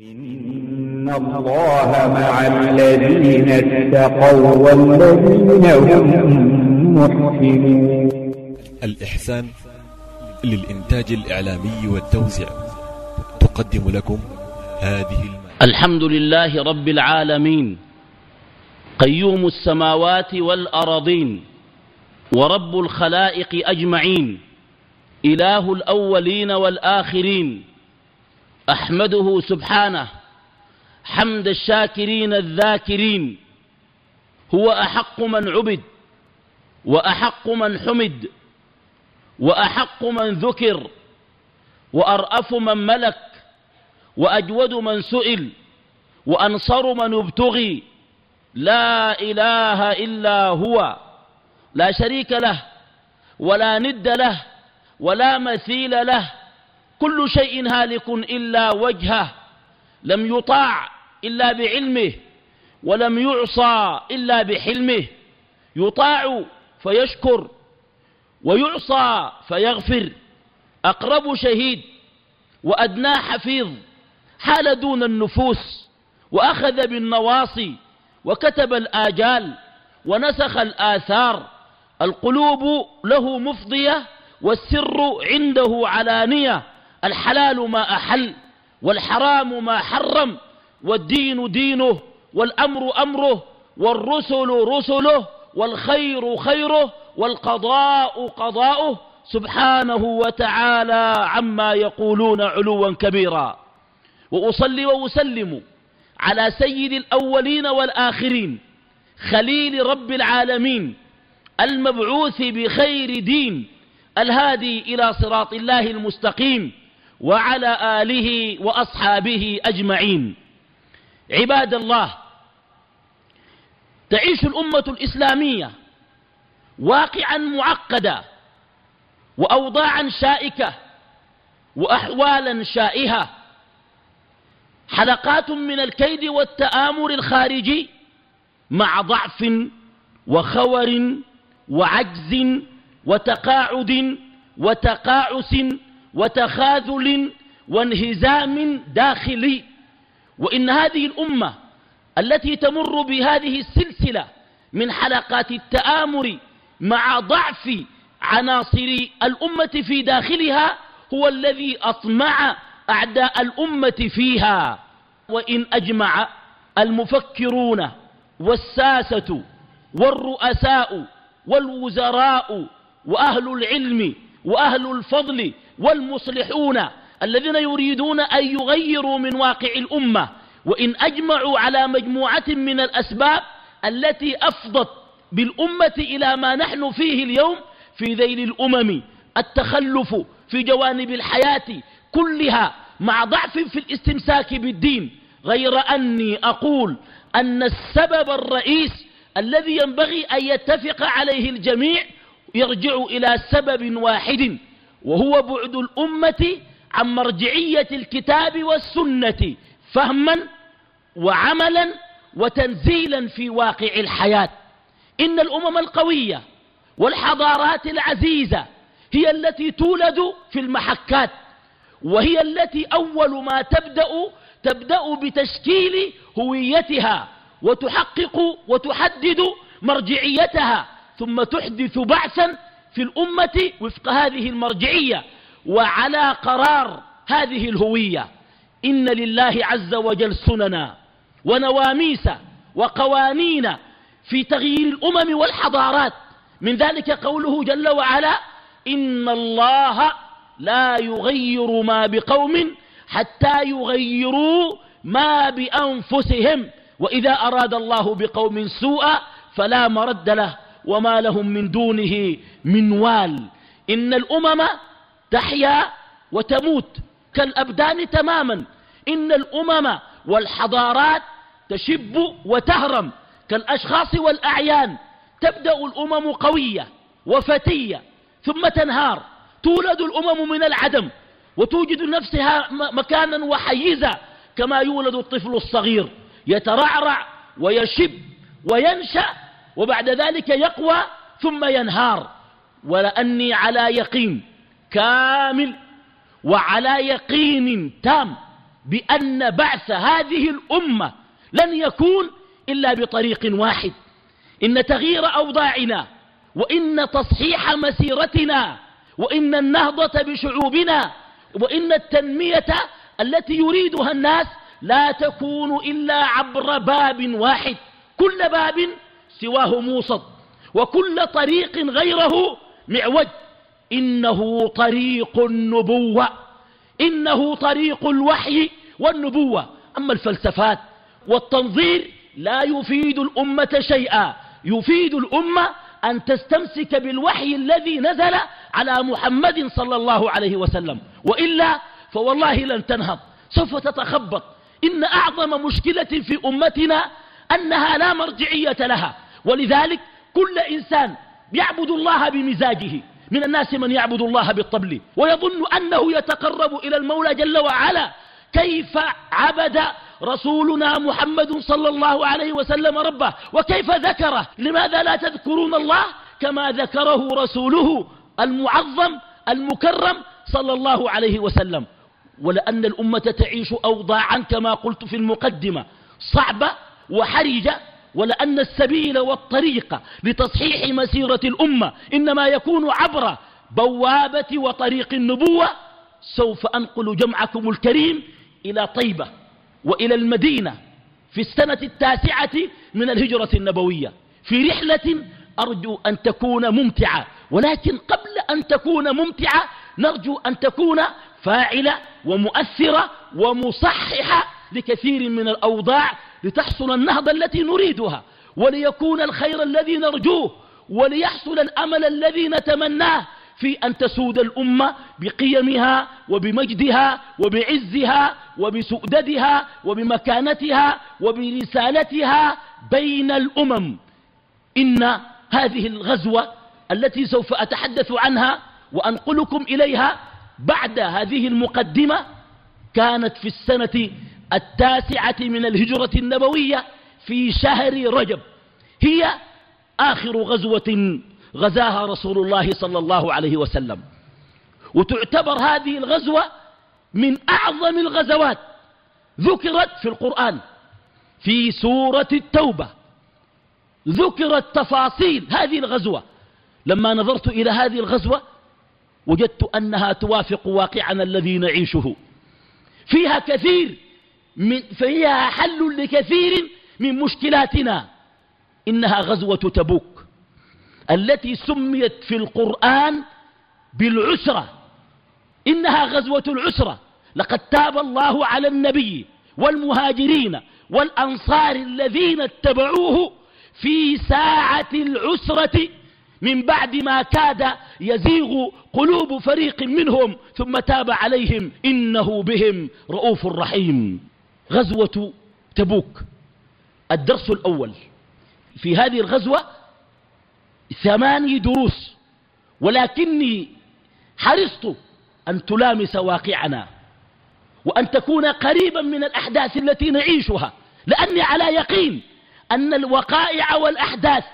إن الله مع الذين اتقوا والذين هم محسنون الإحسان للإنتاج الإعلامي والتوزيع تقدم لكم هذه المادة الحمد لله رب العالمين قيوم السماوات والأرضين ورب الخلائق أجمعين إله الأولين والآخرين أحمده سبحانه. حمد الشاكرين الذاكرين. هو أحق من عبد وأحق من حمد وأحق من ذكر وأرأف من ملك وأجود من سئل وأنصر من ابتغي. لا إله إلا هو لا شريك له ولا ند له ولا مثيل له كل شيء هالك إلا وجهه لم يطاع إلا بعلمه ولم يعصى إلا بحلمه. يطاع فيشكر ويعصى فيغفر. أقرب شهيد وأدنى حفيظ حال دون النفوس وأخذ بالنواصي وكتب الآجال ونسخ الآثار. القلوب له مفضية والسر عنده علانية. الحلال ما أحل والحرام ما حرم والدين دينه والأمر أمره والرسل رسله والخير خيره والقضاء قضاؤه سبحانه وتعالى عما يقولون علوا كبيرا وأصلي وأسلم على سيد الأولين والآخرين خليل رب العالمين المبعوث بخير دين الهادي إلى صراط الله المستقيم وعلى آله وأصحابه أجمعين. عباد الله تعيش الأمة الإسلامية واقعا معقدا وأوضاعا شائكة وأحوالا شائهة. حلقات من الكيد والتآمر الخارجي مع ضعف وخور وعجز وتقاعد وتقاعس وتخاذل وانهزام داخلي. وإن هذه الأمة التي تمر بهذه السلسلة من حلقات التآمر مع ضعف عناصر الأمة في داخلها هو الذي أطمع أعداء الأمة فيها. وإن أجمع المفكرون والساسة والرؤساء والوزراء وأهل العلم وأهل الفضل والمصلحون الذين يريدون أن يغيروا من واقع الأمة وإن أجمعوا على مجموعة من الأسباب التي أفضت بالأمة إلى ما نحن فيه اليوم في ذيل الأمم التخلف في جوانب الحياة كلها مع ضعف في الاستمساك بالدين. غير أني أقول أن السبب الرئيس الذي ينبغي أن يتفق عليه الجميع يرجع إلى سبب واحد وهو بعد الأمة عن مرجعية الكتاب والسنة فهما وعملا وتنزيلا في واقع الحياة. إن الأمم القوية والحضارات العزيزة هي التي تولد في المحكات وهي التي أول ما تبدأ تبدأ بتشكيل هويتها وتحقق وتحدد مرجعيتها ثم تحدث بعثا في الأمة وفق هذه المرجعية وعلى قرار هذه الهوية. إن لله عز وجل سننا ونواميس وقوانين في تغيير الأمم والحضارات. من ذلك قوله جل وعلا إن الله لا يغير ما بقوم حتى يغيروا ما بأنفسهم. وإذا أراد الله بقوم سوءا فلا مرد له. وما لهم من دونه من وال. إن الأمم تحيا وتموت كالأبدان تماما. إن الأمم والحضارات تشب وتهرم كالأشخاص والأعيان. تبدأ الأمم قوية وفتية ثم تنهار. تولد الأمم من العدم وتوجد نفسها مكانا وحيزا كما يولد الطفل الصغير. يترعرع ويشب وينشأ وبعد ذلك يقوى ثم ينهار. ولأني على يقين كامل وعلى يقين تام بأن بعث هذه الأمة لن يكون إلا بطريق واحد. إن تغيير أوضاعنا وإن تصحيح مسيرتنا وإن النهضة بشعوبنا وإن التنمية التي يريدها الناس لا تكون إلا عبر باب واحد. كل باب سواه موصد وكل طريق غيره معوج. إنه طريق النبوة. إنه طريق الوحي والنبوة. أما الفلسفات والتنظير لا يفيد الأمة شيئا. يفيد الأمة أن تستمسك بالوحي الذي نزل على محمد صلى الله عليه وسلم. وإلا فوالله لن تنهض. سوف تتخبط. إن أعظم مشكلة في أمتنا أنها لا مرجعية لها. ولذلك كل إنسان يعبد الله بمزاجه. من الناس من يعبد الله بالطبل. ويظن أنه يتقرب إلى المولى جل وعلا. كيف عبد رسولنا محمد صلى الله عليه وسلم ربه؟ وكيف ذكره؟ لماذا لا تذكرون الله كما ذكره رسوله المعظم المكرم صلى الله عليه وسلم؟ ولأن الأمة تعيش أوضاعا كما قلت في المقدمة. صعبة وحرجة ولأن السبيل والطريق لتصحيح مسيرة الأمة إنما يكون عبر بوابة وطريق النبوة سوف أنقل جمعكم الكريم إلى طيبة وإلى المدينة في السنة التاسعة من الهجرة النبوية. في رحلة أرجو أن تكون ممتعة ولكن قبل أن تكون ممتعة نرجو أن تكون فاعلة ومؤثرة ومصححة لكثير من الأوضاع لتحصل النهضة التي نريدها وليكون الخير الذي نرجوه وليحصل الأمل الذي نتمناه في أن تسود الأمة بقيمها وبمجدها وبعزها وبسؤددها وبمكانتها وبرسالتها بين الأمم. إن هذه الغزوة التي سوف أتحدث عنها وأنقلكم إليها بعد هذه المقدمة كانت في السنة التاسعة من الهجرة النبوية في شهر رجب. هي آخر غزوة غزاها رسول الله صلى الله عليه وسلم. وتعتبر هذه الغزوة من أعظم الغزوات ذكرت في القرآن في سورة التوبة. ذكرت تفاصيل هذه الغزوة. لما نظرت إلى هذه الغزوة وجدت أنها توافق واقعنا الذي نعيشه. فيها كثير من فيها حل لكثير من مشكلاتنا. إنها غزوة تبوك التي سميت في القرآن بالعسرة. إنها غزوة العسرة. لقد تاب الله على النبي والمهاجرين والأنصار الذين اتبعوه في ساعة العسرة من بعد ما كاد يزيغ قلوب فريق منهم ثم تاب عليهم إنه بهم رؤوف رحيم. غزوة تبوك الدرس الأول. في هذه الغزوة ثماني دروس ولكني حرصت أن تلامس واقعنا وأن تكون قريبا من الأحداث التي نعيشها لأني على يقين أن الوقائع والأحداث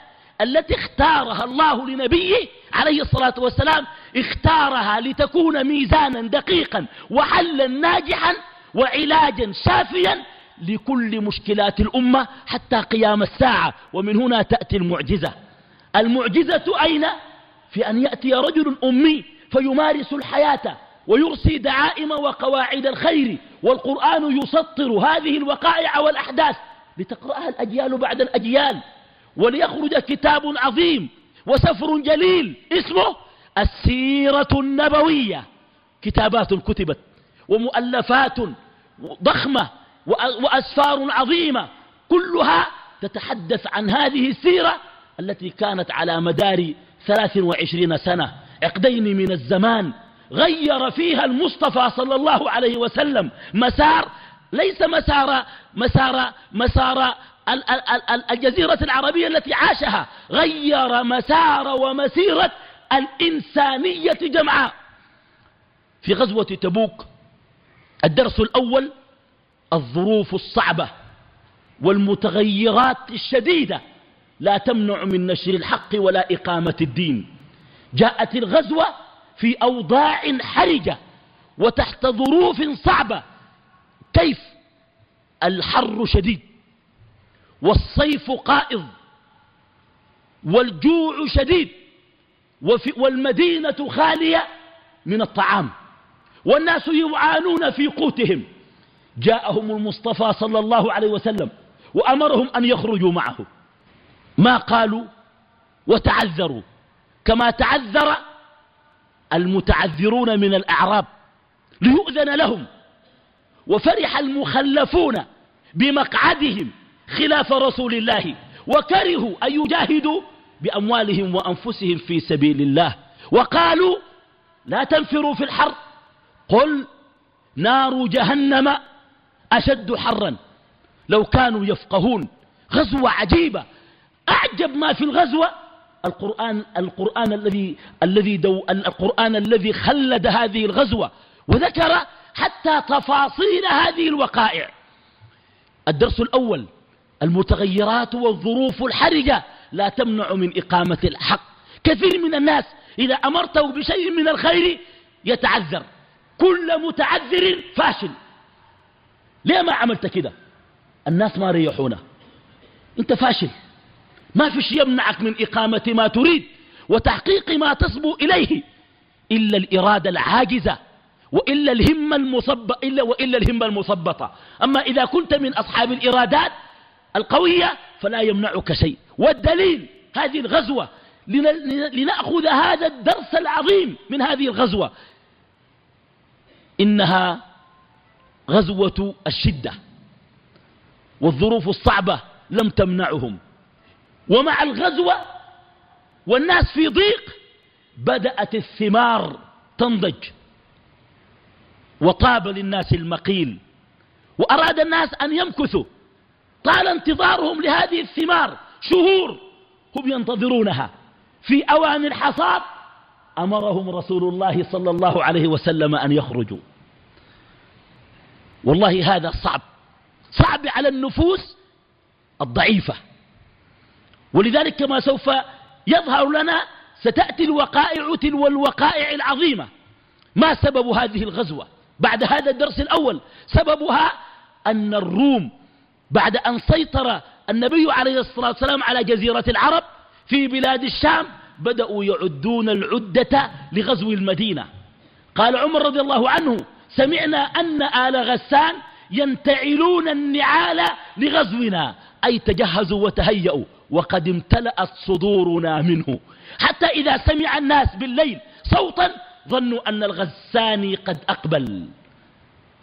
التي اختارها الله لنبيه عليه الصلاة والسلام اختارها لتكون ميزانا دقيقا وحلا ناجحا وعلاجا شافيا لكل مشكلات الأمة حتى قيام الساعة. ومن هنا تأتي المعجزة. المعجزة أين؟ في أن يأتي رجل أمي فيمارس الحياة ويرسي دعائم وقواعد الخير. والقرآن يسطر هذه الوقائع والأحداث لتقرأها الأجيال بعد الأجيال. وليخرج كتاب عظيم وسفر جليل اسمه السيرة النبوية. كتابات كتبت ومؤلفات ضخمة وأسفار عظيمة. كلها تتحدث عن هذه السيرة التي كانت على مدار ثلاث وعشرين سنة. عقدين من الزمان غير فيها المصطفى صلى الله عليه وسلم. مسار ليس مسار مسار مسار الجزيرة العربية التي عاشها. غير مسار ومسيرة الإنسانية جمعاء. في غزوة تبوك الدرس الأول الظروف الصعبة والمتغيرات الشديدة لا تمنع من نشر الحق ولا إقامة الدين. جاءت الغزوة في أوضاع حرجة وتحت ظروف صعبة. كيف؟ الحر شديد والصيف قائض والجوع شديد والمدينة خالية من الطعام. والناس يعانون في قوتهم. جاءهم المصطفى صلى الله عليه وسلم وأمرهم أن يخرجوا معه. ما قالوا؟ وتعذروا. كما تعذر المتعذرون من الأعراب ليؤذن لهم. وفرح المخلفون بمقعدهم خلاف رسول الله. وكرهوا أن يجاهدوا بأموالهم وأنفسهم في سبيل الله. وقالوا لا تنفروا في الحر. قل نار جهنم أشد حرا. لو كانوا يفقهون غزوة عجيبة أعجب ما في الغزوة. القرآن القرآن الذي الذي دو القرآن الذي خلد هذه الغزوة وذكر حتى تفاصيل هذه الوقائع. الدرس الأول المتغيرات والظروف الحرجة لا تمنع من إقامة الحق. كثير من الناس إذا أمرته بشيء من الخير يتعذر. كل متعذر فاشل. ليه ما عملت كده؟ الناس ما ريحونا. انت فاشل. ما في شيء يمنعك من إقامة ما تريد وتحقيق ما تصبو إليه إلا الإرادة العاجزة وإلا الهمة المصبة إلا وإلا الهمة المثبطة أما إذا كنت من أصحاب الإرادات القوية فلا يمنعك شيء. والدليل هذه الغزوة. لنأخذ هذا الدرس العظيم من هذه الغزوة. إنها غزوة الشدة والظروف الصعبة لم تمنعهم. ومع الغزوة والناس في ضيق بدأت الثمار تنضج. وطاب للناس المقيل. وأراد الناس أن يمكثوا. طال انتظارهم لهذه الثمار. شهور هم ينتظرونها. في أوان الحصاد أمرهم رسول الله صلى الله عليه وسلم أن يخرجوا. والله هذا صعب. صعب على النفوس الضعيفة. ولذلك كما سوف يظهر لنا ستأتي الوقائع تلو الوقائع العظيمة. ما سبب هذه الغزوة؟ بعد هذا الدرس الأول سببها أن الروم بعد أن سيطر النبي عليه الصلاة والسلام على جزيرة العرب في بلاد الشام بدأوا يعدون العدة لغزو المدينة. قال عمر رضي الله عنه سمعنا أن آل غسان ينتعلون النعال لغزونا. أي تجهزوا وتهيأوا وقد امتلأت صدورنا منه. حتى إذا سمع الناس بالليل صوتا ظنوا أن الغساني قد أقبل.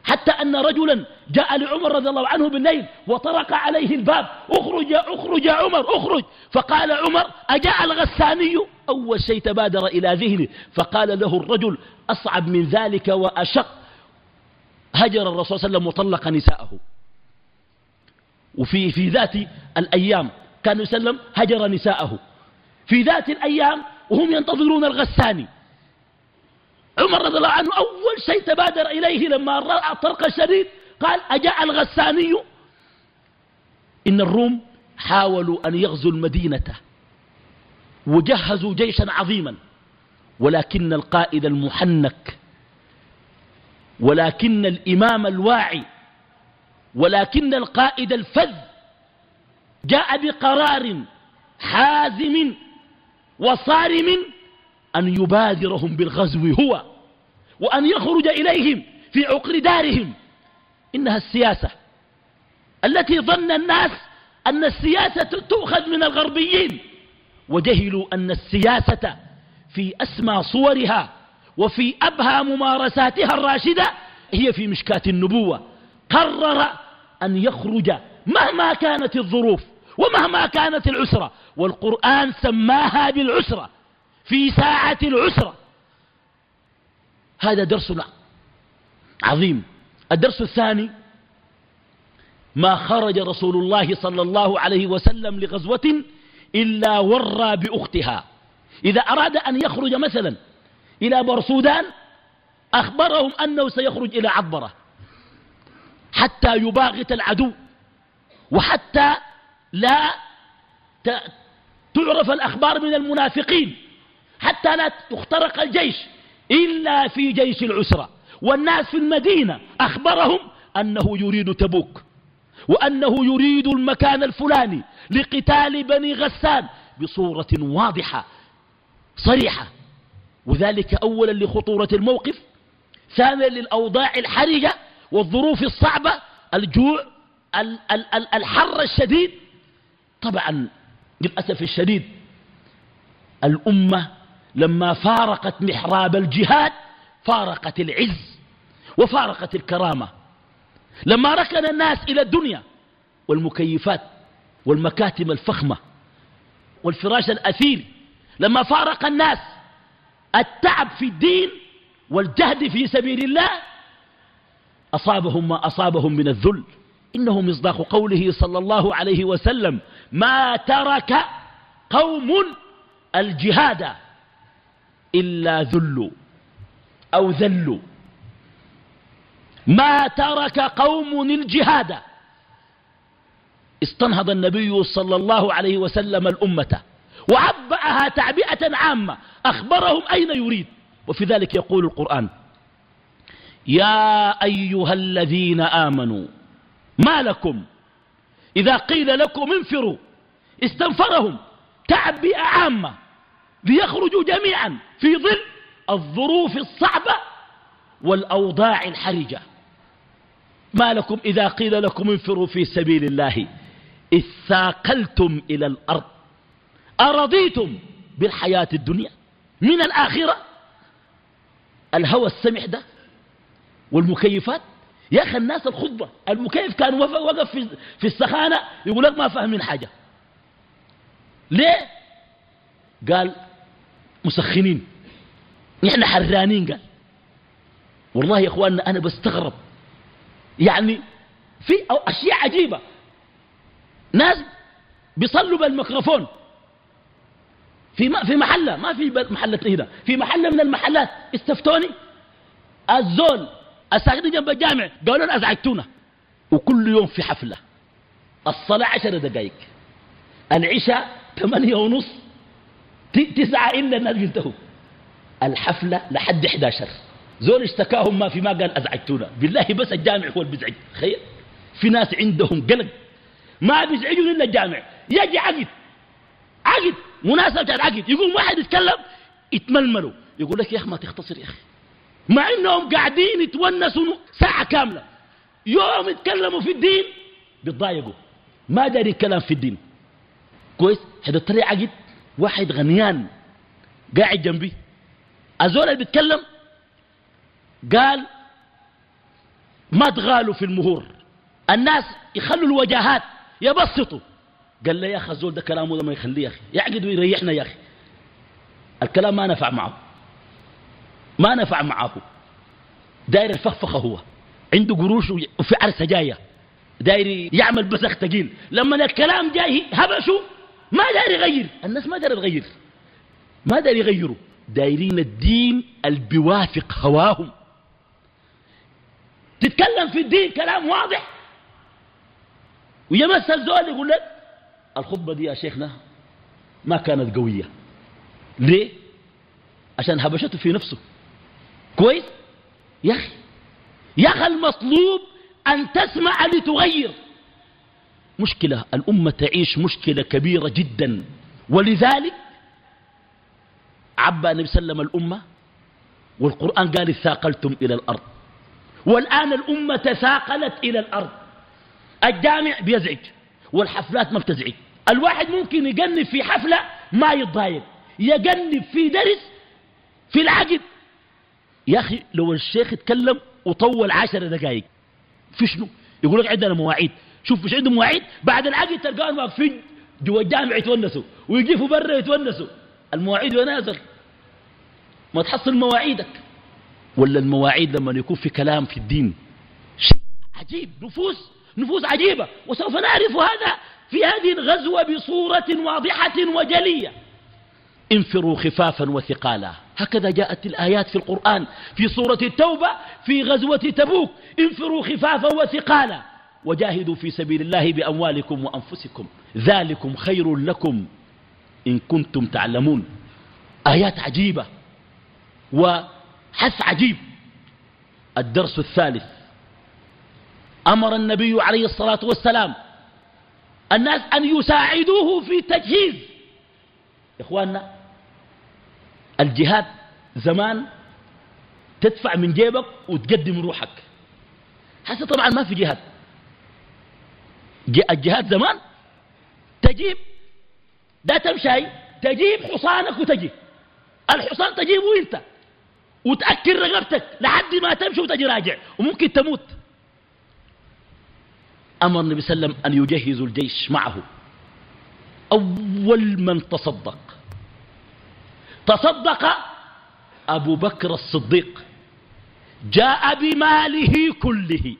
حتى أن رجلا جاء لعمر رضي الله عنه بالليل وطرق عليه الباب. أخرج أخرج يا عمر أخرج. فقال عمر أجاء الغساني؟ أول شيء تبادر إلى ذهنه. فقال له الرجل أصعب من ذلك وأشق. هجر الرسول صلى الله عليه وسلم وطلق نساءه. وفي في ذات الأيام كان يسلم هجر نساءه. في ذات الأيام وهم ينتظرون الغساني. عمر رضي الله عنه أول شيء تبادر إليه لما رأى الطرق الشديد قال أجاء الغساني. إن الروم حاولوا أن يغزوا المدينة وجهزوا جيشا عظيما ولكن القائد المحنك ولكن الإمام الواعي ولكن القائد الفذ جاء بقرار حازم وصارم أن يبادرهم بالغزو هو وأن يخرج إليهم في عقر دارهم. إنها السياسة. التي ظن الناس أن السياسة تؤخذ من الغربيين وجهلوا أن السياسة في أسمى صورها وفي أبهى ممارساتها الراشدة هي في مشكاة النبوة. قرر أن يخرج مهما كانت الظروف ومهما كانت العسرة والقرآن سماها بالعسرة. في ساعة العسرة. هذا درس عظيم. الدرس الثاني ما خرج رسول الله صلى الله عليه وسلم لغزوة إلا ورى بأختها. إذا أراد أن يخرج مثلا إلى برسودان أخبرهم أنه سيخرج إلى عبرة. حتى يباغت العدو وحتى لا تعرف الأخبار من المنافقين. حتى لا تخترق الجيش إلا في جيش العسرة. والناس في المدينة أخبرهم أنه يريد تبوك وأنه يريد المكان الفلاني لقتال بني غسان بصورة واضحة صريحة. وذلك أولا لخطورة الموقف ثانيا للأوضاع الحرجة والظروف الصعبة الجوع الحر الشديد. طبعا للأسف الشديد الأمة لما فارقت محراب الجهاد فارقت العز وفارقت الكرامة. لما ركن الناس إلى الدنيا والمكيفات والمكاتم الفخمة والفراش الأثير لما فارق الناس التعب في الدين والجهد في سبيل الله أصابهم ما أصابهم من الذل. إنه مصداق قوله صلى الله عليه وسلم ما ترك قوم الجهاد إلا ذلوا أو ذلوا. ما ترك قوم الجهاد. استنهض النبي صلى الله عليه وسلم الأمة وعبأها تعبئة عامة. أخبرهم أين يريد. وفي ذلك يقول القرآن يا أيها الذين آمنوا ما لكم؟ إذا قيل لكم انفروا استنفرهم تعبئة عامة. ليخرجوا جميعا في ظل الظروف الصعبة والأوضاع الحرجة. ما لكم إذا قيل لكم انفروا في سبيل الله إذ ثاقلتم إلى الأرض. أرضيتم بالحياة الدنيا من الآخرة؟ الهوى السمح ده؟ والمكيفات؟ يا أخي الناس الخطبة المكيف كان وقف في السخانة يقول لك ما فاهمين حاجة. ليه؟ قال مسخنين. نحن حرانين قال. والله يا إخواننا أنا بستغرب. يعني في أشياء عجيبة. ناس بيصلوا بالميكروفون. في في محلة ما في محلة هنا في محلة من المحلات. استفتوني؟ الزول الساكنين جنب الجامع قالوا لنا أزعجتونا. وكل يوم في حفلة. الصلاة عشر دقائق العشاء ثمانية ونص. تسعة إلا الناس بينتهوا الحفلة لحد 11 زول اشتكاهم ما في ما قال أزعجتونا. بالله بس الجامع هو اللي بيزعج. خير في ناس عندهم قلق. ما بيزعجون إلا الجامع. يجي عقد. عقد. مناسبة عقد. يقول واحد يتكلم يتململوا. يقول لك يا أخي ما تختصر يا أخي. مع إنهم قاعدين يتونسوا ساعة كاملة. يوم يتكلموا في الدين بيتضايقوا. ما داري كلام في الدين. كويس؟ حدثت لي عقد. واحد غنيان قاعد جنبي. الزول اللي بيتكلم قال ما تغالوا في المهور. الناس يخلوا الوجاهات يبسطوا. قال لي يا أخي الزول ده كلامه ده ما يخليه يا أخي. يعقد ويريحنا يا أخي. الكلام ما نفع معه. ما نفع معه. داير الفخفخه هو. عنده قروش وفي عرسة جاية. داير يعمل بسخ ثقيل لما الكلام جاي هبشوا ما داير يغير. الناس ما داير تغير. ما داير يغيروا. دايرين الدين البوافق هواهم. تتكلم في الدين كلام واضح. ويمس الزول يقول لك الخطبة دي يا شيخنا ما كانت قوية. ليه؟ عشان هبشته في نفسه. كويس؟ يا أخي. يا أخي المطلوب أن تسمع لتغير. مشكلة الأمة تعيش مشكلة كبيرة جدا. ولذلك عبى النبي صلى الله عليه وسلم الأمة والقرآن قال ثاقلتم إلى الأرض. والآن الأمة تثاقلت إلى الأرض. الجامع بيزعج والحفلات ما بتزعج. الواحد ممكن يجنب في حفلة ما يتضايق يجنب في درس في العقد. يا أخي لو الشيخ اتكلم وطول عشر دقائق في شنو؟ يقول لك عندنا مواعيد. شوف مش عندهم مواعيد بعد العقد تلقاهم واقفين جوا الجامع يتونسوا ويقفوا برا يتونسوا. المواعيد ونازل ما تحصل مواعيدك. ولا المواعيد لما يكون في كلام في الدين. شيء عجيب. نفوس نفوس عجيبة. وسوف نعرف هذا في هذه الغزوة بصورة واضحة وجلية. انفروا خفافا وثقالا. هكذا جاءت الآيات في القرآن في سورة التوبة في غزوة تبوك. انفروا خفافا وثقالا. وجاهدوا في سبيل الله بأموالكم وأنفسكم. ذلكم خير لكم إن كنتم تعلمون. آيات عجيبة وحث عجيب. الدرس الثالث. أمر النبي عليه الصلاة والسلام الناس أن يساعدوه في تجهيز. إخواننا الجهاد زمان تدفع من جيبك وتقدم روحك. هسه طبعا ما في جهاد. الجهاد زمان؟ تجيب. ده تمشي. تجيب حصانك وتجي. الحصان تجيبه انت وتأكل رقبتك لحد ما تمشي وتجي راجع. وممكن تموت. أمر النبي صلى الله عليه وسلم أن يجهزوا الجيش معه. أول من تصدق. تصدق أبو بكر الصديق. جاء بماله كله.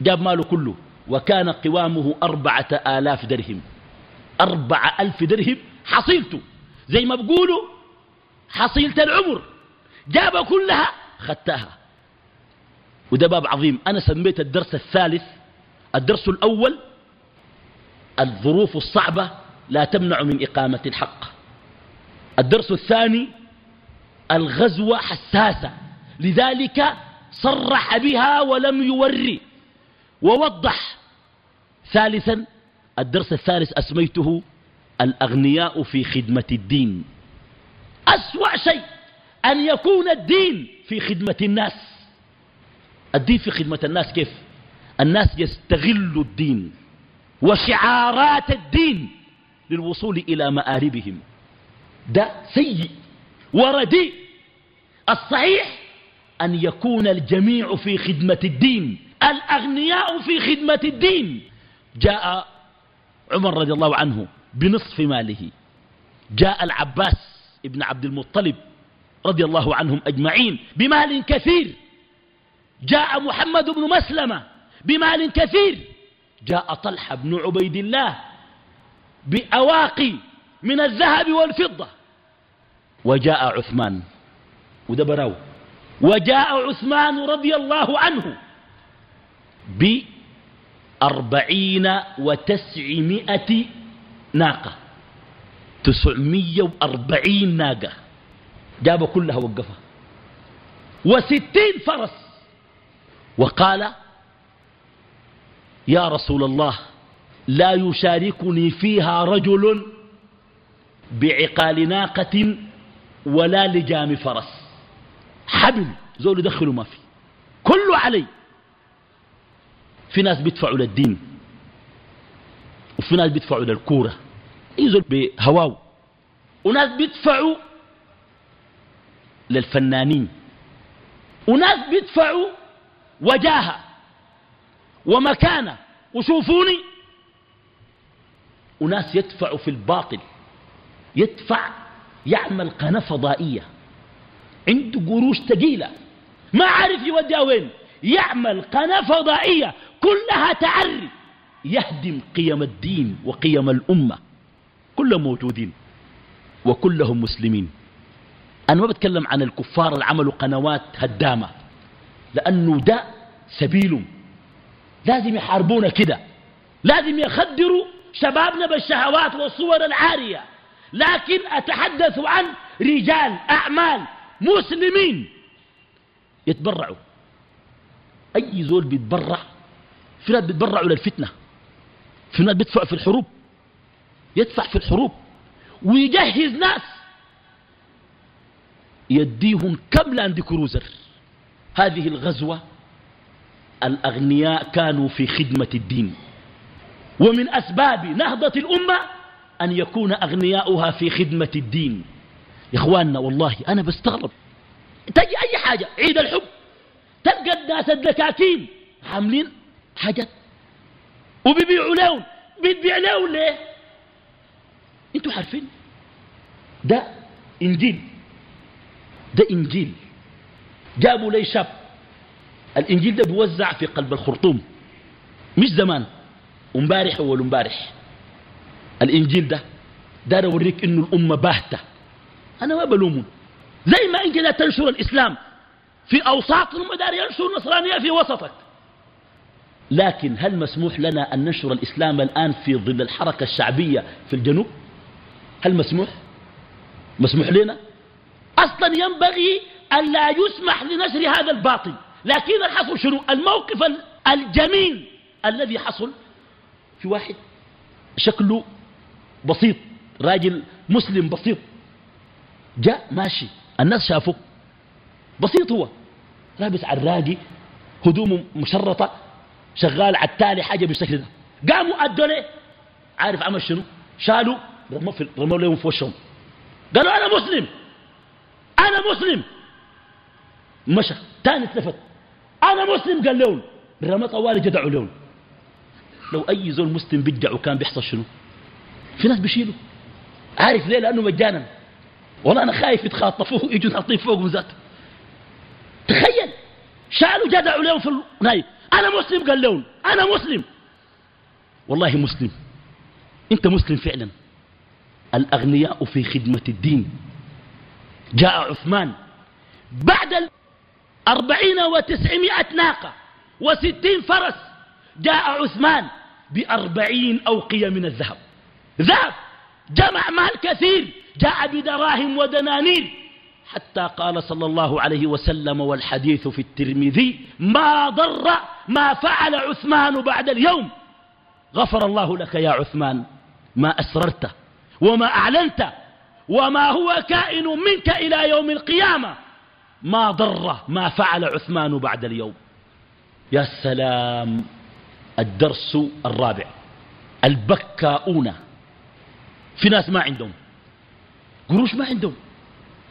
جاب ماله كله وكان قوامه أربعة آلاف درهم. أربعة ألف درهم حصيلته. زي ما بقولوا حصيلة العمر. جاب كلها خدتها. وده باب عظيم. أنا سميت الدرس الثالث الدرس الأول الظروف الصعبة لا تمنع من إقامة الحق. الدرس الثاني الغزوة حساسة. لذلك صرح بها ولم يوري. ووضح ثالثا الدرس الثالث أسميته الأغنياء في خدمة الدين. أسوأ شيء أن يكون الدين في خدمة الناس. الدين في خدمة الناس كيف؟ الناس يستغلوا الدين وشعارات الدين للوصول إلى مآربهم. ده سيء ورديء. الصحيح أن يكون الجميع في خدمة الدين. الأغنياء في خدمة الدين. جاء عمر رضي الله عنه بنصف ماله. جاء العباس ابن عبد المطلب رضي الله عنهم أجمعين بمال كثير. جاء محمد بن مسلمة بمال كثير. جاء طلحة بن عبيد الله بأواقي من الذهب والفضة. وجاء عثمان. ودبراو وجاء عثمان رضي الله عنه بأربعين وتسعمائة ناقة. تسعمية وأربعين ناقة. جاب كلها وقفها وستين فرس. وقال يا رسول الله لا يشاركني فيها رجل بعقال ناقة ولا لجام فرس. حبل. زول يدخلوا ما في. كله علي. في ناس بيدفعوا للدين وفي ناس بيدفعوا للكورة. يزول بهواو. وناس بيدفعوا للفنانين. وناس بيدفعوا وجاهة ومكانة. وشوفوني. وناس يدفع في الباطل. يدفع يعمل قناة فضائية. عنده قروش ثقيلة. ما عارف يوديها وين. يعمل قناة فضائية كلها تعري يهدم قيم الدين وقيم الأمة. كلهم موجودين وكلهم مسلمين. أنا ما بتكلم عن الكفار اللي عملوا قنوات هدامة لأنه ده سبيلهم. لازم يحاربونا كده. لازم يخدروا شبابنا بالشهوات والصور العارية. لكن أتحدث عن رجال أعمال مسلمين يتبرعوا. أي زول بيتبرع في ناس بيتبرعوا للفتنة في ناس بيدفع في الحروب يدفع في الحروب ويجهز ناس يديهم كم لاند كروزر. هذه الغزوة الأغنياء كانوا في خدمة الدين. ومن أسباب نهضة الأمة أن يكون أغنياؤها في خدمة الدين. يا إخواننا والله أنا بستغرب. تجي أي حاجة عيد الحب. تلقى الناس الدكاكين عاملين حاجات وبيبيعوا لون بتبيع لون ليه؟ أنتوا عارفين. ده إنجيل. ده إنجيل. جابوا لي شاب. الإنجيل ده بيوزع في قلب الخرطوم. مش زمان. امبارح اول امبارح الإنجيل ده دار أوريك إنه الأمة باهتة. أنا ما بلومهم زي ما أنت لا تنشر الإسلام. في أوساط هم دار ينشر النصرانيه في وسطك. لكن هل مسموح لنا أن ننشر الإسلام الآن في ظل الحركة الشعبية في الجنوب؟ هل مسموح؟ مسموح لنا؟ أصلا ينبغي أن لا يسمح لنشر هذا الباطل. لكن الحصل شنو؟ الموقف الجميل الذي حصل في واحد شكله بسيط راجل مسلم بسيط. جاء ماشي. الناس شافوه. بسيط هو. لابس عراقي هدومه مشرطة شغال على التالي حاجة بالشكل ده قاموا أدوا له. عارف عمل شنو؟ شالوا رموا, في رموا لهم في وشهم. قالوا أنا مسلم. أنا مسلم. مشى. تاني اتلفت. أنا مسلم قال لهم. رمى طوالي جدعوا لهم. لو أي زول مسلم بيجع وكان بيحصل شنو؟ في ناس بيشيلوا. عارف ليه؟ لأنه مجانا. والله أنا خايف يتخاطفوه يجوا حاطين فوقهم ذاته تخيل شالوا جدعوا لهم في الناي أنا مسلم قال لهم أنا مسلم. والله مسلم. أنت مسلم فعلا. الأغنياء في خدمة الدين. جاء عثمان. بعد الأربعين وتسعمائة ناقة وستين فرس جاء عثمان بأربعين أوقية من الذهب. ذهب. جمع مال كثير. جاء بدراهم ودنانير. حتى قال صلى الله عليه وسلم والحديث في الترمذي ما ضر ما فعل عثمان بعد اليوم. غفر الله لك يا عثمان ما أسررت وما أعلنت وما هو كائن منك إلى يوم القيامة. ما ضر ما فعل عثمان بعد اليوم. يا سلام الدرس الرابع البكاؤون. في ناس ما عندهم. قروش ما عندهم.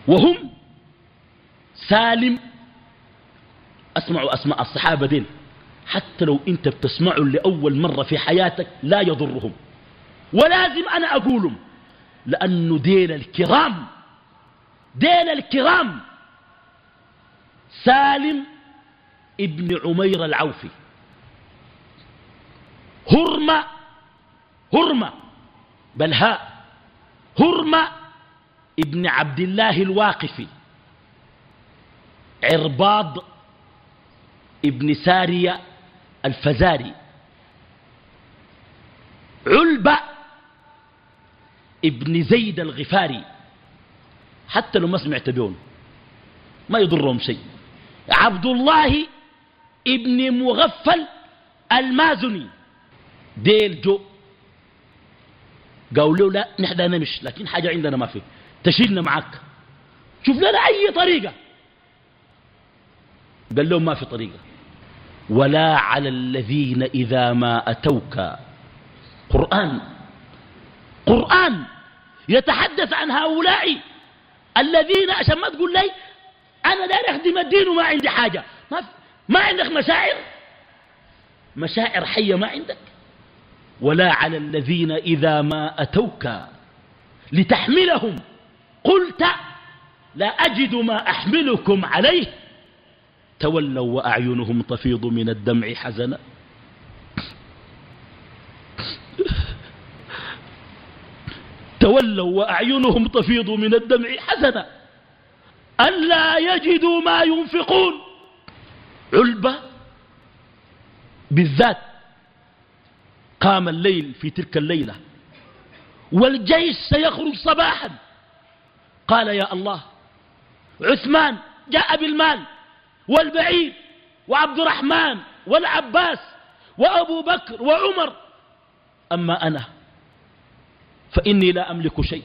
وهم سالم. أسمعوا أسماء الصحابة دين حتى لو أنت بتسمعوا لأول مرة في حياتك لا يضرهم. ولازم أنا أقولهم. لأنه دين الكرام. دين الكرام. سالم ابن عمير العوفي. هرمة. هرمة. بلهاء. هرمة. ابن عبد الله الواقفي عرباض ابن سارية الفزاري علبة ابن زيد الغفاري. حتى لو ما سمعت بيون ما يضرهم شيء. عبد الله ابن مغفل المازني. ديل جو. قالوا له لا نحن نمش لكن حاجة عندنا ما في. تشيلنا معك شوف لنا أي طريقة. قال لهم ما في طريقة. ولا على الذين إذا ما أتوك. قرآن. قرآن. يتحدث عن هؤلاء الذين عشان ما تقول لي أنا داير أخدم الدين وما عندي حاجة. ما, ما عندك مشاعر؟ مشاعر حية ما عندك؟ ولا على الذين إذا ما أتوك. لتحملهم. قلت لا أجد ما أحملكم عليه. تولوا وأعينهم تفيض من الدمع حزنا. تولوا وأعينهم تفيض من الدمع حزنا. ألا يجدوا ما ينفقون. علبة بالذات قام الليل في تلك الليلة. والجيش سيخرج صباحا. قال يا الله عثمان جاء بالمال والبعير وعبد الرحمن والعباس وأبو بكر وعمر. أما أنا فإني لا أملك شيء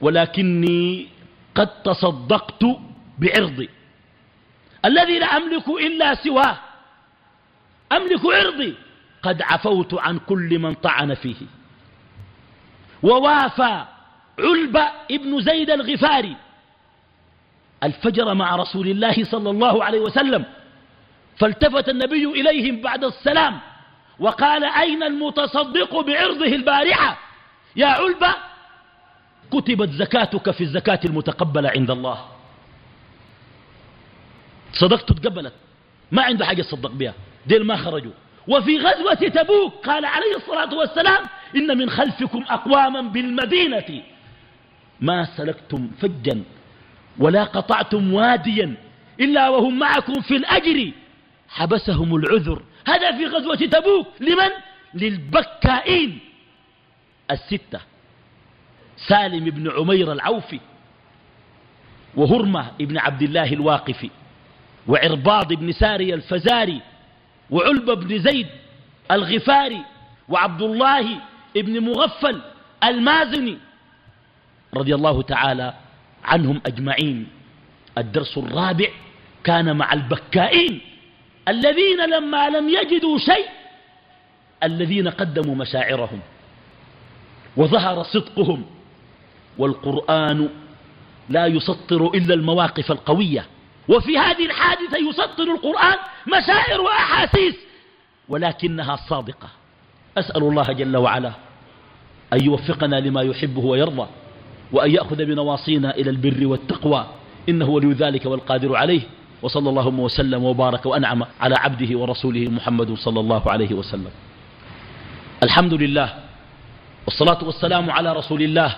ولكني قد تصدقت بعرضي. الذي لا أملك إلا سواه أملك عرضي. قد عفوت عن كل من طعن فيه ووافى علبة ابن زيد الغفاري. الفجر مع رسول الله صلى الله عليه وسلم. فالتفت النبي إليهم بعد السلام. وقال أين المتصدق بعرضه البارحة؟ يا علبة كتبت زكاتك في الزكاة المتقبلة عند الله. صدقت تقبلت. ما عنده حاجة تصدق بها. ديل ما خرجوا. وفي غزوة تبوك قال عليه الصلاة والسلام إن من خلفكم أقواما بالمدينة. ما سلكتم فجا ولا قطعتم واديا إلا وهم معكم في الأجر. حبسهم العذر. هذا في غزوة تبوك. لمن؟ للبكائين. الستة. سالم بن عمير العوفي وهرمة بن عبد الله الواقفي وعرباض بن ساري الفزاري وعلبة بن زيد الغفاري وعبد الله بن مغفل المازني رضي الله تعالى عنهم أجمعين. الدرس الرابع كان مع البكائين الذين لما لم يجدوا شيء الذين قدموا مشاعرهم وظهر صدقهم. والقرآن لا يسطر إلا المواقف القوية. وفي هذه الحادثة يسطر القرآن مشاعر وأحاسيس ولكنها صادقة. أسأل الله جل وعلا أن يوفقنا لما يحبه ويرضى. وأن يأخذ بنواصينا إلى البر والتقوى. إنه ولي ذلك والقادر عليه. وصلى اللهم وسلم وبارك وأنعم على عبده ورسوله محمد صلى الله عليه وسلم. الحمد لله والصلاة والسلام على رسول الله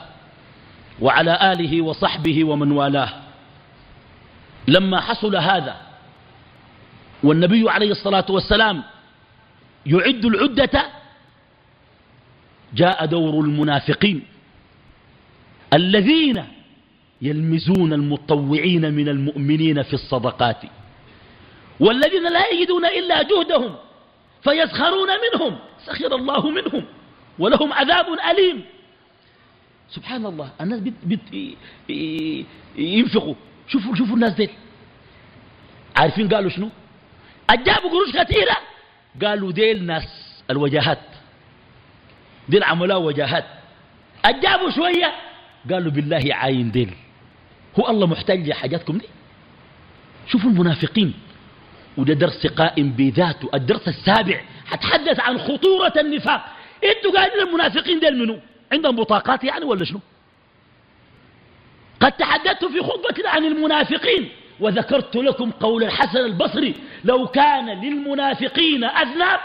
وعلى آله وصحبه ومن والاه. لما حصل هذا والنبي عليه الصلاة والسلام يعد العدة جاء دور المنافقين. الذين يلمزون المطوعين من المؤمنين في الصدقات والذين لا يجدون إلا جهدهم فيسخرون منهم سخر الله منهم ولهم عذاب أليم. سبحان الله الناس بت بت ينفقوا. شوفوا شوفوا الناس ديل. عارفين قالوا شنو؟ أجابوا قروش كثيرة. قالوا ديل ناس الوجاهات ديل عملاء وجاهات. أجابوا شوية قالوا بالله عاين ديل. هو الله محتاج لحاجاتكم دي؟ شوفوا المنافقين. وده درس قائم بذاته. الدرس السابع. حتحدث عن خطورة النفاق. أنتوا قاعدين المنافقين ديل منو؟ عندهم بطاقات يعني ولا شنو؟ قد تحدثت في خطبة عن المنافقين. وذكرت لكم قول الحسن البصري لو كان للمنافقين أذناب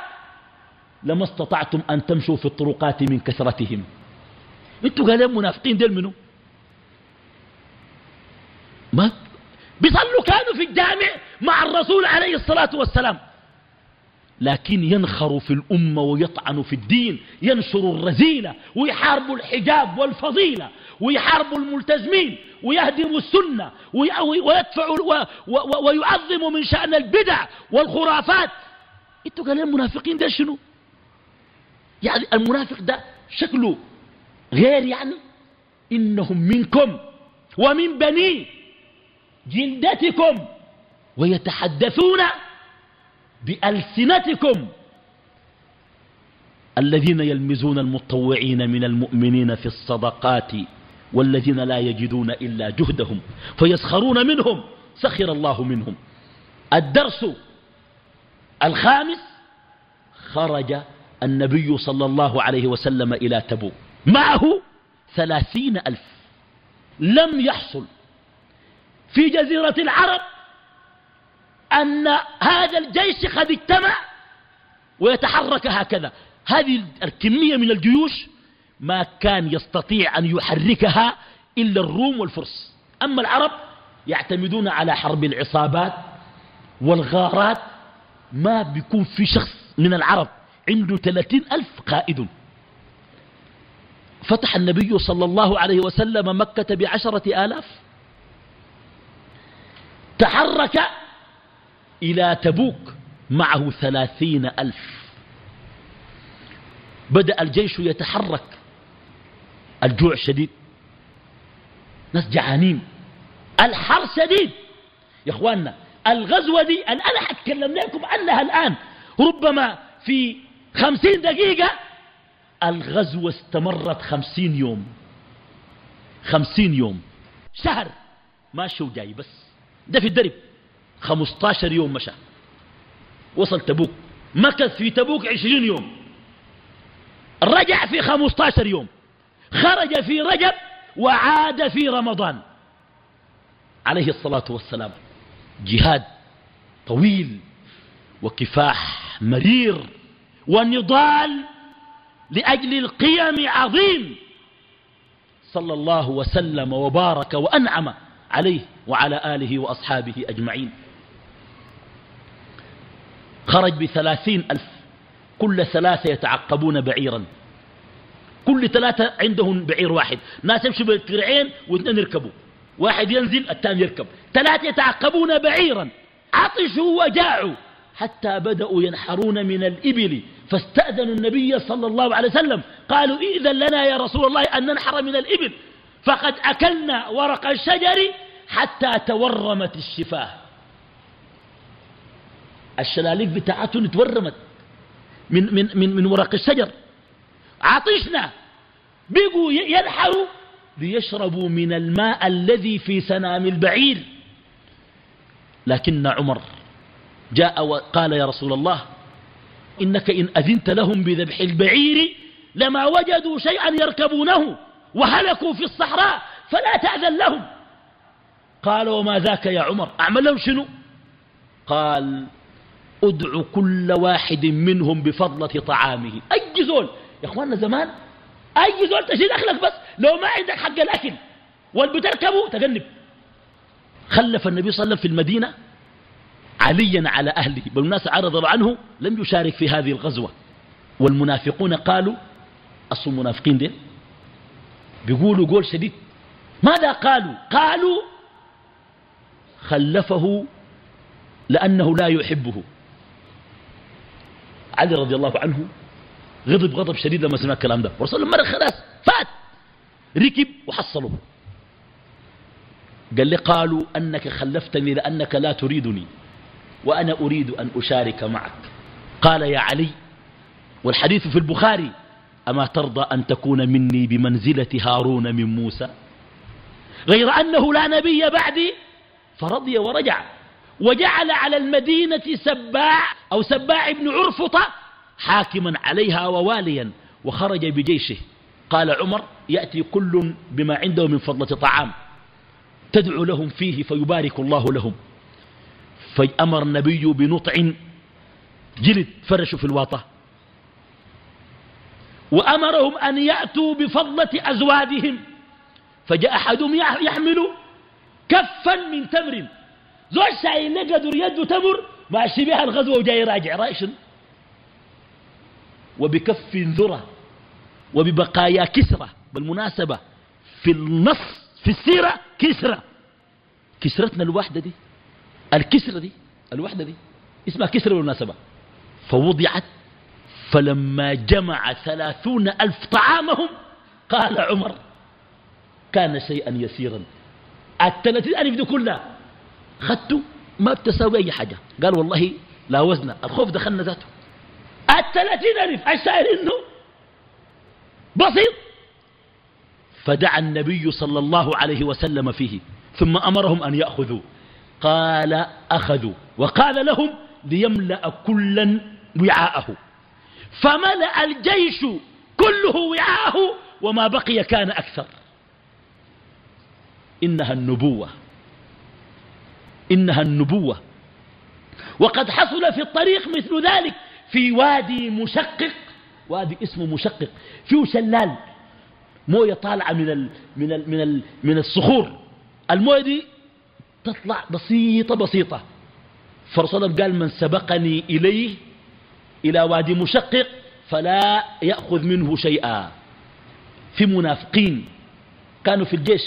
لما استطعتم أن تمشوا في الطرقات من كثرتهم. أنتوا قالوا المنافقين ديل منو؟ ما بيصلوا كانوا في الجامع مع الرسول عليه الصلاة والسلام. لكن ينخر في الأمة ويطعن في الدين ينشر الرذيلة ويحاربوا الحجاب والفضيلة ويحاربوا الملتزمين ويهدموا السنة ويدفع ويعظم من شأن البدع والخرافات. أنتوا قال المنافقين ده شنو؟ يعني المنافق ده شكله غير يعني إنهم منكم ومن بني جلدتكم ويتحدثون بألسنتكم الذين يلمزون المطوعين من المؤمنين في الصدقات والذين لا يجدون إلا جهدهم فيسخرون منهم سخر الله منهم الدرس الخامس خرج النبي صلى الله عليه وسلم إلى تبوك معه ثلاثين ألف. لم يحصل في جزيرة العرب أن هذا الجيش قد اجتمع ويتحرك هكذا. هذه الكمية من الجيوش ما كان يستطيع أن يحركها إلا الروم والفرس. أما العرب يعتمدون على حرب العصابات والغارات. ما بيكون في شخص من العرب عنده ثلاثين ألف قائد. فتح النبي صلى الله عليه وسلم مكة بعشرة آلاف. تحرك إلى تبوك معه ثلاثين ألف. بدأ الجيش يتحرك. الجوع شديد. ناس جعانين. الحر شديد. يا إخواننا الغزوة دي الآن حتكلم لكم عنها الآن. ربما في خمسين دقيقة الغزوة استمرت خمسين يوم. خمسين يوم. شهر. ماشي وجاي بس. ده في الدرب. خمستاشر يوم مشى. وصل تبوك. مكث في تبوك عشرين يوم. رجع في خمستاشر يوم. خرج في رجب وعاد في رمضان. عليه الصلاة والسلام. جهاد طويل وكفاح مرير ونضال لأجل القيم عظيم. صلى الله وسلم وبارك وأنعم عليه وعلى آله وأصحابه أجمعين. خرج بثلاثين ألف. كل ثلاثة يتعقبون بعيرا. كل ثلاثة عندهم بعير واحد. ناس يمشوا بالترعين واثنين يركبوا. واحد ينزل الثاني يركب. ثلاثة يتعقبون بعيرا. عطشوا وجاعوا. حتى بدأوا ينحرون من الإبل. فاستأذنوا النبي صلى الله عليه وسلم. قالوا إذن لنا يا رسول الله أن ننحر من الإبل. فقد أكلنا ورق الشجر حتى تورمت الشفاه. الشلاليك بتاعتهم تورمت من, من, من, من ورق الشجر. عطشنا. بقوا ينحروا ليشربوا من الماء الذي في سنام البعير. لكن عمر جاء وقال يا رسول الله إنك إن أذنت لهم بذبح البعير لما وجدوا شيئا يركبونه وهلكوا في الصحراء فلا تأذن لهم. قال وما ذاك يا عمر؟ أعمل لهم شنو؟ قال ادع كل واحد منهم بفضلة طعامه. أي زول؟ يا أخواننا زمان أي زول تشيل أخلك بس؟ لو ما عندك حق الأكل والبتركبه تجنب. خلف النبي صلى الله عليه وسلم في المدينة عليا على أهله بل الناس عرضوا عنه لم يشارك في هذه الغزوة. والمنافقون قالوا أصل المنافقين دي بيقولوا قول شديد. ماذا قالوا؟ قالوا خلفه لأنه لا يحبه. علي رضي الله عنه غضب غضب شديد لما سمع الكلام ده. ورسول الله مرة خلاص فات ركب وحصله. قال لي قالوا أنك خلفتني لأنك لا تريدني. وأنا أريد أن أشارك معك. قال يا علي والحديث في البخاري أما ترضى أن تكون مني بمنزلة هارون من موسى؟ غير أنه لا نبي بعدي فرضي ورجع وجعل على المدينة سباع أو سباع بن عرفطة حاكما عليها وواليا وخرج بجيشه. قال عمر يأتي كل بما عنده من فضلة طعام تدعو لهم فيه فيبارك الله لهم. فأمر النبي بنطع جلد فرشوا في الواطة. وأمرهم أن يأتوا بفضلة أزوادهم فجاء أحدهم يحمل كفا من تمر. زوج شايل قدر يده تمر ماشي بها الغزوة وجاي راجع. رايشن وبكف ذرة وببقايا كسرة. بالمناسبة في النص في السيرة كسرة. كسرتنا الواحدة دي. الكسرة دي الوحدة دي اسمها كسرة بالمناسبة. فوضعت فلما جمع ثلاثون ألف طعامهم قال عمر كان شيئا يسيرا. الثلاثين ألف دي كلها خدته ما بتساوي أي حاجة. قال والله لا وزن الخوف دخلنا ذاته. الثلاثين ألف السائل إنه؟ بسيط. فدعا النبي صلى الله عليه وسلم فيه ثم أمرهم أن يأخذوا قال أخذوا وقال لهم ليملأ كلا وعاءه فملأ الجيش كله وعاءه وما بقي كان أكثر إنها النبوة إنها النبوة وقد حصل في الطريق مثل ذلك في وادي مشقق وادي اسمه مشقق فيه شلال موية طالعة من ال من ال من من الصخور الموية دي تطلع بسيطة بسيطة. فرسول قال من سبقني إليه إلى وادي مشقق فلا يأخذ منه شيئا. في منافقين كانوا في الجيش.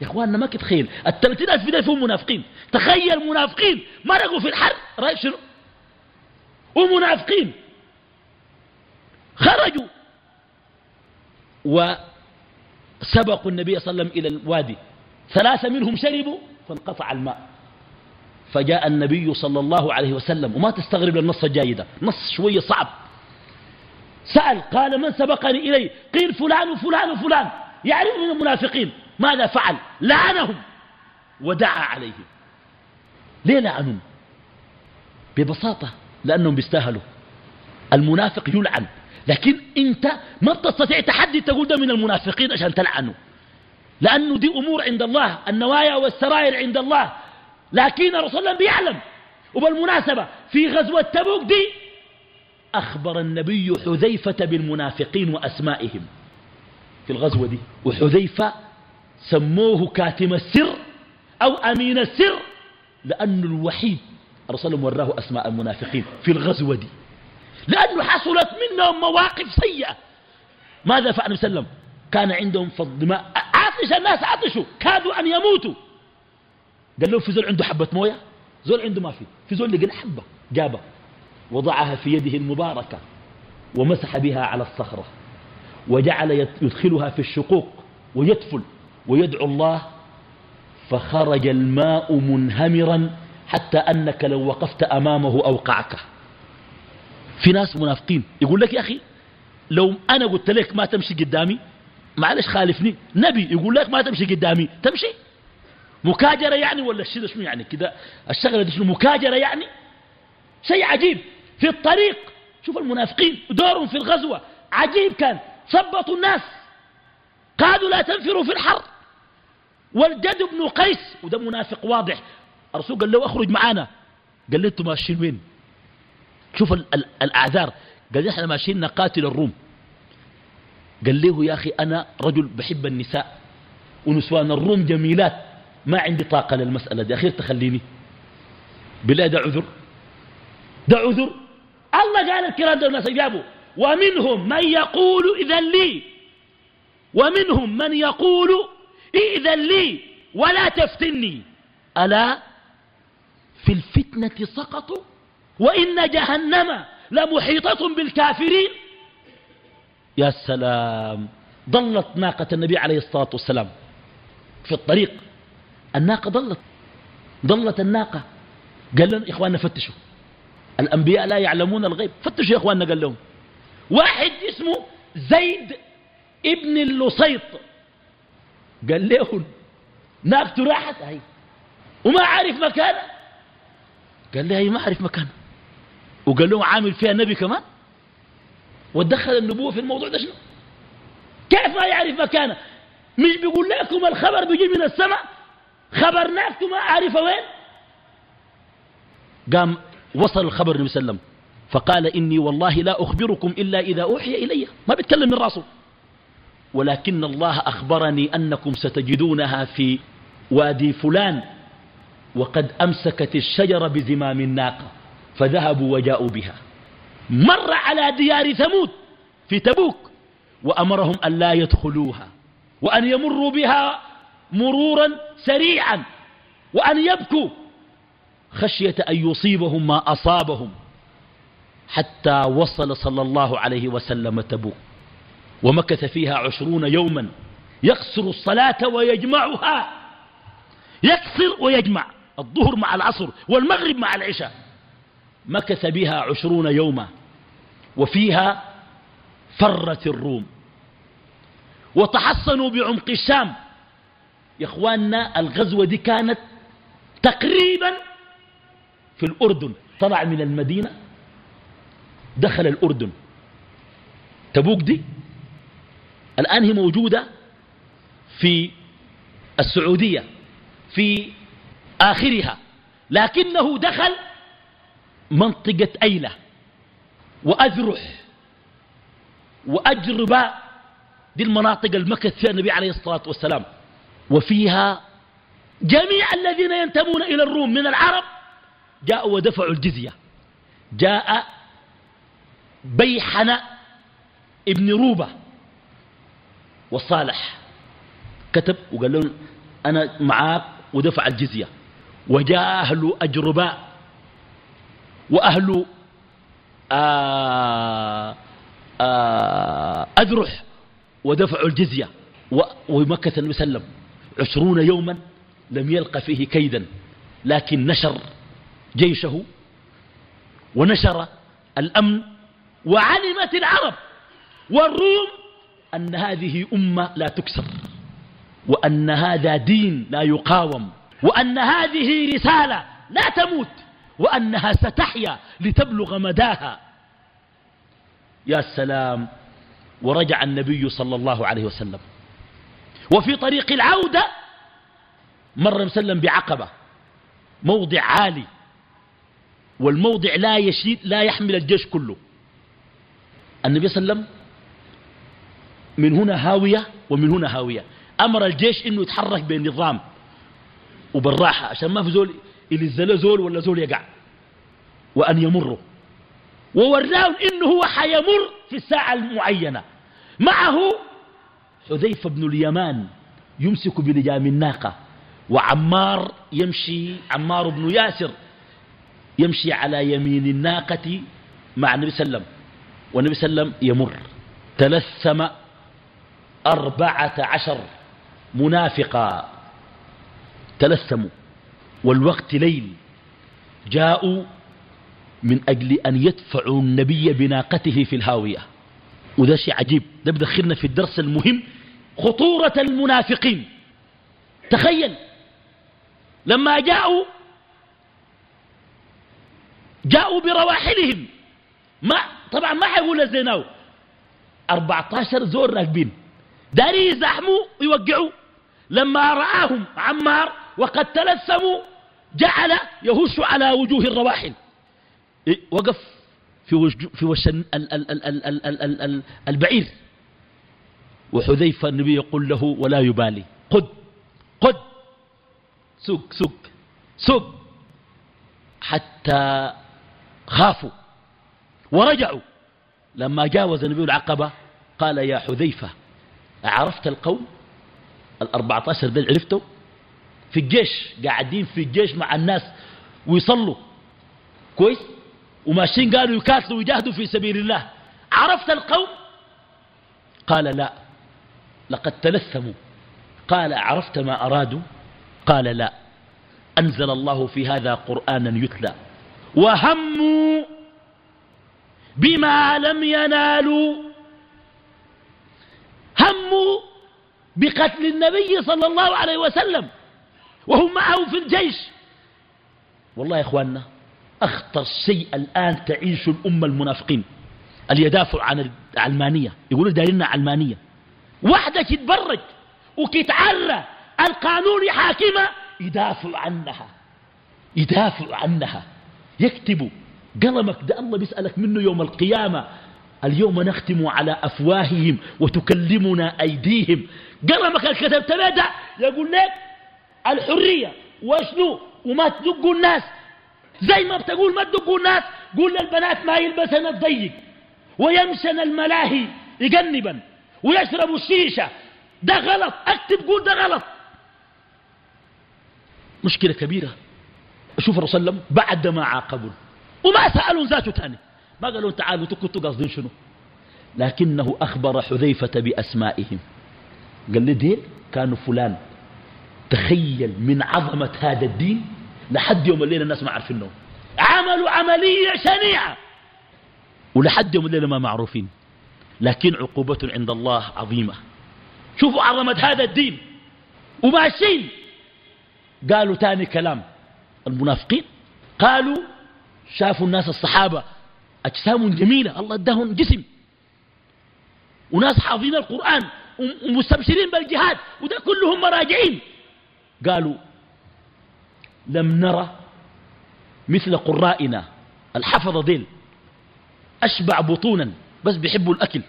يا إخواننا ما تتخيل الثلاثين ألف ده فيهم منافقين. تخيل منافقين مرقوا في الحرب. رأيك شنو؟ ومنافقين. خرجوا. وسبقوا النبي صلى الله عليه وسلم إلى الوادي. ثلاثة منهم شربوا. فانقطع الماء. فجاء النبي صلى الله عليه وسلم وما تستغرب النص الجاي ده نص شوية صعب. سأل قال من سبقني إليه؟ قيل فلان وفلان وفلان. يعرف من المنافقين ماذا فعل؟ لعنهم ودعا عليهم. ليه لعنهم؟ ببساطة لأنهم بيستاهلوا. المنافق يلعن لكن أنت ما بتستطيع تحدي تقول ده من المنافقين عشان تلعنه. لأنه دي أمور عند الله النوايا والسرائر عند الله. لكن الرسول الله بيعلم وبالمناسبة في غزوة تبوك دي أخبر النبي حذيفة بالمنافقين وأسمائهم. في الغزوة دي. وحذيفة سموه كاتم السر أو أمين السر لأنه الوحيد الرسول وراه أسماء المنافقين في الغزوة دي. لأنه حصلت منهم مواقف سيئة. ماذا فعل وسلم؟ كان عندهم فضل ماء عطش الناس عطشوا كادوا أن يموتوا. قال له في زول عنده حبة موية؟ زول عنده ما في. في زول لقى حبة جابه وضعها في يده المباركة ومسح بها على الصخرة وجعل يدخلها في الشقوق ويدفل ويدعو الله فخرج الماء منهمرا حتى أنك لو وقفت أمامه أوقعك. في ناس منافقين. يقول لك يا أخي لو أنا قلت لك ما تمشي قدامي معلش خالفني. نبي يقول لك ما تمشي قدامي. تمشي؟ مكاجرة يعني ولا الشيء شنو يعني؟ كده الشغلة دي شنو؟ مكاجرة يعني؟ شيء عجيب. في الطريق شوف المنافقين دورهم في الغزوة. عجيب كان. ثبطوا الناس. قالوا لا تنفروا في الحر والجد بن قيس وده منافق واضح. الرسول قال له اخرج معانا. قال له أنتم ماشيين وين؟ شوف ال ال الأعذار. قال إحنا ماشيين نقاتل الروم. قال له يا أخي أنا رجل بحب النساء ونسوان الروم جميلات ما عندي طاقة للمسألة دي. أخير تخليني. بالله ده عذر. ده عذر. الله قال الكرام ده الناس جابوا ومنهم من يقول إذن لي. ومنهم من يقول إذن لي ولا تفتني. ألا في الفتنة سقطوا وإن جهنم لمحيطة بالكافرين. يا سلام ضلت ناقة النبي عليه الصلاة والسلام في الطريق. الناقة ضلت ضلت الناقة. قال لهم إخواننا فتشوا. الأنبياء لا يعلمون الغيب. فتشوا يا إخواننا قال لهم. واحد اسمه زيد ابن اللصيط. قال لهم ناقته راحت هاي وما عارف مكانه؟ قال لي هي ما عارف مكانه. وقال لهم عامل فيها نبي كمان؟ ودخل النبوة في الموضوع ده شنو؟ كيف يعرف مكانه؟ مش بيقول لكم الخبر بيجي من السماء؟ خبرناكم ما عارف وين؟ قام وصل الخبر النبي صلى وسلم. فقال إني والله لا أخبركم إلا إذا أوحي إلي. ما بيتكلم من راسه. ولكن الله أخبرني أنكم ستجدونها في وادي فلان. وقد أمسكت الشجرة بزمام الناقة. فذهبوا وجاءوا بها. مر على ديار ثمود في تبوك وأمرهم أن لا يدخلوها وأن يمروا بها مرورا سريعا وأن يبكوا خشية أن يصيبهم ما أصابهم حتى وصل صلى الله عليه وسلم تبوك ومكث فيها عشرون يوما يقصر الصلاة ويجمعها يكسر ويجمع الظهر مع العصر والمغرب مع العشاء. مكث بها عشرون يوما وفيها فرت الروم. وتحصنوا بعمق الشام. يا إخواننا الغزوة دي كانت تقريبا في الأردن. طلع من المدينة دخل الأردن. تبوك دي الآن هي موجودة في السعودية في آخرها. لكنه دخل منطقة أيلة وأذرح وأجرباء دي المناطق المكث فيها النبي عليه الصلاة والسلام. وفيها جميع الذين ينتمون إلى الروم من العرب جاءوا ودفعوا الجزية. جاء بيحن ابن روبة وصالح كتب وقال لهم أنا معاك ودفع الجزية. وجاء أهل أجرباء وأهل آه، آه، أذرح ودفعوا الجزية عليه وسلم. عشرون يوما لم يلق فيه كيدا لكن نشر جيشه ونشر الأمن وعلمت العرب والروم أن هذه أمة لا تكسر وأن هذا دين لا يقاوم وأن هذه رسالة لا تموت. وأنها ستحيا لتبلغ مداها. يا سلام ورجع النبي صلى الله عليه وسلم. وفي طريق العودة مر مسلم بعقبة موضع عالي والموضع لا يشيد لا يحمل الجيش كله. النبي صلى الله عليه وسلم من هنا هاوية ومن هنا هاوية. أمر الجيش إنه يتحرك بنظام. وبالراحة عشان ما في زول اللي زول ولا زول يقع وأن يمروا ووراهم إنه هو حيمر في الساعة المعينة. معه حذيفة بن اليمان يمسك بلجام الناقة وعمار يمشي عمار بن ياسر يمشي على يمين الناقة مع النبي صلى الله عليه وسلم. والنبي صلى الله عليه وسلم يمر. تلثم أربعة عشر منافقا. تلثموا. والوقت ليل. جاءوا من أجل أن يدفعوا النبي بناقته في الهاوية. وده شيء عجيب. ده بدخلنا في الدرس المهم خطورة المنافقين. تخيل لما جاءوا جاءوا برواحلهم. ما طبعا ما حيقول الزيناو. 14 زور راكبين. داري يزحموا ويوقعوا. لما رآهم عمار وقد تلثموا جعل يهش على وجوه الرواحل. إيه، وقف في وجه في وش البعير. وحذيفة النبي يقول له ولا يبالي. قد قد سوق سوق سوق. حتى خافوا ورجعوا. لما جاوز النبي العقبة قال يا حذيفة عرفت القوم؟ الأربعة عشر دل عرفته في الجيش قاعدين في الجيش مع الناس ويصلوا. كويس؟ وماشيين قالوا يكاتلوا ويجاهدوا في سبيل الله. عرفت القوم؟ قال لا. لقد تلثموا. قال عرفت ما أرادوا؟ قال لا. أنزل الله في هذا قرآنا يتلى. وهموا بما لم ينالوا. هموا بقتل النبي صلى الله عليه وسلم. وهم معه في الجيش. والله يا إخواننا أخطر شيء الآن تعيش الأمة المنافقين. اللي يدافع عن العلمانية يقولوا دارنا علمانية واحدة تتبرج وتتعرى القانون حاكمة يدافع عنها. يدافع عنها. يكتبوا قلمك ده الله بيسألك منه يوم القيامة. اليوم نختم على أفواههم وتكلمنا أيديهم. قلمك اللي كتبت ده يقول لك الحرية وشنو؟ وما تدقوا الناس. زي ما بتقول ما تدقوا الناس قول للبنات ما يلبسن الضيق ويمشن الملاهي يجنبا ويشربوا الشيشة. ده غلط أكتب قول ده غلط. مشكلة كبيرة. شوف الرسول صلى الله عليه وسلم بعد ما عاقبوا. وما سألوا ذاته تاني. ما قالوا تعالوا كنتوا قاصدين شنو؟ لكنه أخبر حذيفة بأسمائهم. قال لي ديل؟ كانوا فلان. تخيل من عظمة هذا الدين لحد يوم الليلة الناس ما عارفينه عملوا عملية شنيعة. ولحد يوم الليلة ما معروفين. لكن عقوبة عند الله عظيمة. شوفوا عظمة هذا الدين. وماشيين. قالوا تاني كلام. المنافقين قالوا شافوا الناس الصحابة أجسام جميلة. الله اداهم جسم. وناس حافظين القرآن ومستبشرين بالجهاد. وده كلهم مراجعين. قالوا لم نرى مثل قرائنا. الحفظ ديل أشبع بطونا بس بيحبوا الأكل.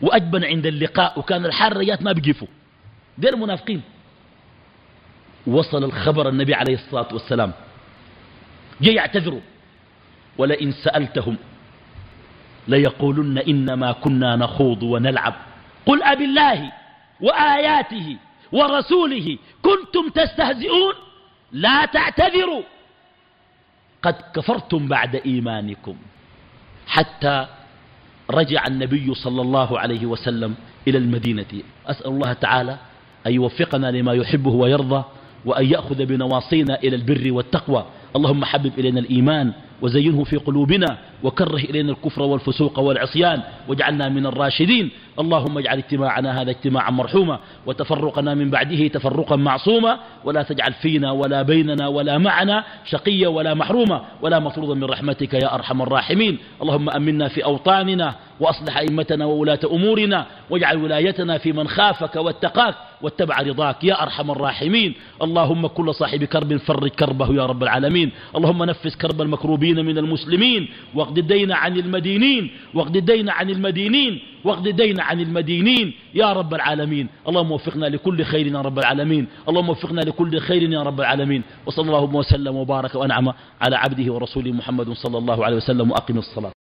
وأجبن عند اللقاء وكان الحاريات ما بيجيفوا. ديل منافقين. وصل الخبر النبي عليه الصلاة والسلام. جاي يعتذروا. ولئن سألتهم ليقولن إنما كنا نخوض ونلعب. قل أب الله وآياته ورسوله كنتم تستهزئون؟ لا تعتذروا. قد كفرتم بعد إيمانكم. حتى رجع النبي صلى الله عليه وسلم إلى المدينة. أسأل الله تعالى أن يوفقنا لما يحبه ويرضى وأن يأخذ بنواصينا إلى البر والتقوى. اللهم حبب إلينا الإيمان وزينه في قلوبنا. وكره إلينا الكفر والفسوق والعصيان واجعلنا من الراشدين. اللهم اجعل اجتماعنا هذا اجتماعا مرحوما وتفرقنا من بعده تفرقا معصوما. ولا تجعل فينا ولا بيننا ولا معنا شقيا ولا محروما ولا مطرودا من رحمتك يا أرحم الراحمين. اللهم أمنا في أوطاننا وأصلح أئمتنا وولاة أمورنا واجعل ولايتنا في من خافك واتقاك واتبع رضاك يا أرحم الراحمين. اللهم كل صاحب كرب فرج كربه يا رب العالمين. اللهم نفس كرب المكروبين من المسلمين. واقض الدين عن المدينين واقض الدين عن المدينين واقض الدين عن المدينين. يا رب العالمين اللهم وفقنا لكل خير يا رب العالمين. اللهم وفقنا لكل خير يا رب العالمين. وصلى الله وسلم وبارك وأنعم على عبده ورسوله محمد صلى الله عليه وسلم وأقم الصلاة.